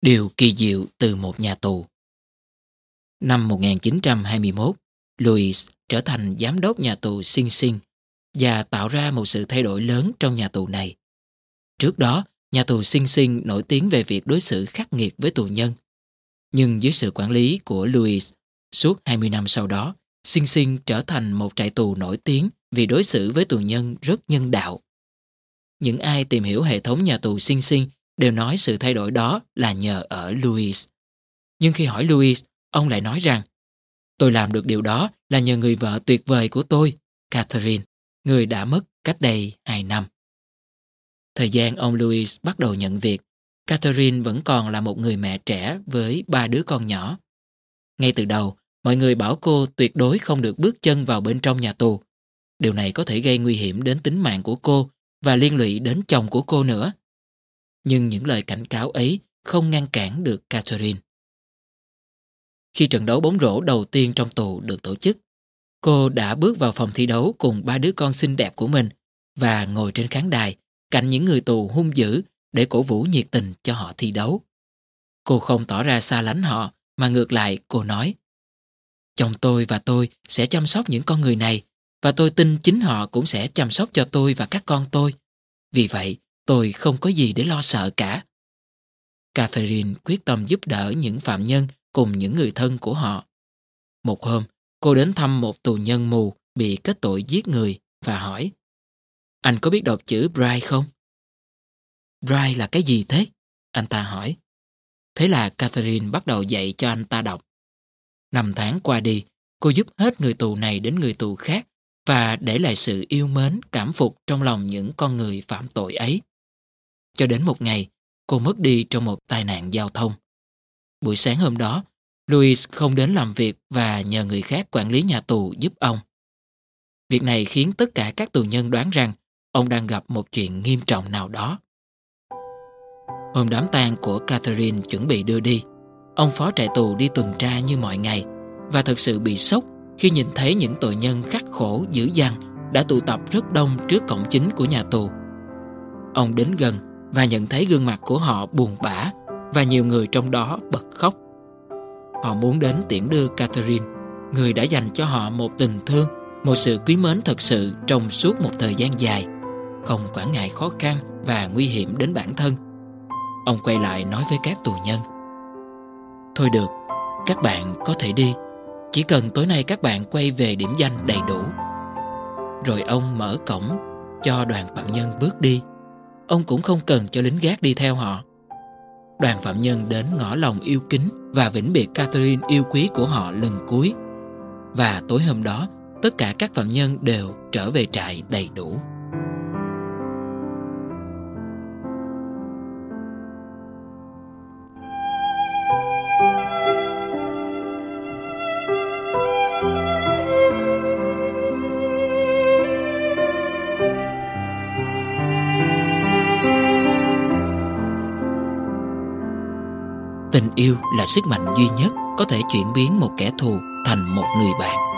Điều kỳ diệu từ một nhà tù Năm 1921, Louis trở thành giám đốc nhà tù Sing Sing và tạo ra một sự thay đổi lớn trong nhà tù này. Trước đó, nhà tù Sing Sing nổi tiếng về việc đối xử khắc nghiệt với tù nhân. Nhưng dưới sự quản lý của Louis, suốt 20 năm sau đó, Sing Sing trở thành một trại tù nổi tiếng vì đối xử với tù nhân rất nhân đạo. Những ai tìm hiểu hệ thống nhà tù Sing Sing đều nói sự thay đổi đó là nhờ ở Louis. Nhưng khi hỏi Louis, ông lại nói rằng tôi làm được điều đó là nhờ người vợ tuyệt vời của tôi, Catherine, người đã mất cách đây 2 năm. Thời gian ông Louis bắt đầu nhận việc, Catherine vẫn còn là một người mẹ trẻ với ba đứa con nhỏ. Ngay từ đầu, mọi người bảo cô tuyệt đối không được bước chân vào bên trong nhà tù. Điều này có thể gây nguy hiểm đến tính mạng của cô và liên lụy đến chồng của cô nữa. Nhưng những lời cảnh cáo ấy không ngăn cản được Catherine. Khi trận đấu bóng rổ đầu tiên trong tù được tổ chức, cô đã bước vào phòng thi đấu cùng ba đứa con xinh đẹp của mình và ngồi trên khán đài cạnh những người tù hung dữ để cổ vũ nhiệt tình cho họ thi đấu. Cô không tỏ ra xa lánh họ mà ngược lại cô nói Chồng tôi và tôi sẽ chăm sóc những con người này và tôi tin chính họ cũng sẽ chăm sóc cho tôi và các con tôi. Vì vậy, tôi không có gì để lo sợ cả. Catherine quyết tâm giúp đỡ những phạm nhân cùng những người thân của họ. Một hôm, cô đến thăm một tù nhân mù bị kết tội giết người và hỏi Anh có biết đọc chữ Braille không? Braille là cái gì thế? Anh ta hỏi. Thế là Catherine bắt đầu dạy cho anh ta đọc. Năm tháng qua đi, cô giúp hết người tù này đến người tù khác và để lại sự yêu mến, cảm phục trong lòng những con người phạm tội ấy. Cho đến một ngày, cô mất đi trong một tai nạn giao thông. Buổi sáng hôm đó, Louis không đến làm việc và nhờ người khác quản lý nhà tù giúp ông. Việc này khiến tất cả các tù nhân đoán rằng ông đang gặp một chuyện nghiêm trọng nào đó. Hôm đám tang của Catherine chuẩn bị đưa đi, ông phó trại tù đi tuần tra như mọi ngày và thật sự bị sốc khi nhìn thấy những tội nhân khắc khổ dữ dằn đã tụ tập rất đông trước cổng chính của nhà tù. Ông đến gần và nhận thấy gương mặt của họ buồn bã và nhiều người trong đó bật khóc. Họ muốn đến tiễn đưa Catherine, người đã dành cho họ một tình thương, một sự quý mến thật sự trong suốt một thời gian dài, không quản ngại khó khăn và nguy hiểm đến bản thân. Ông quay lại nói với các tù nhân. Thôi được, các bạn có thể đi. Chỉ cần tối nay các bạn quay về điểm danh đầy đủ. Rồi ông mở cổng cho đoàn phạm nhân bước đi. Ông cũng không cần cho lính gác đi theo họ đoàn phạm nhân đến ngõ lòng yêu kính và vĩnh biệt Catherine yêu quý của họ lần cuối. Và tối hôm đó, tất cả các phạm nhân đều trở về trại đầy đủ. Tình yêu là sức mạnh duy nhất có thể chuyển biến một kẻ thù thành một người bạn.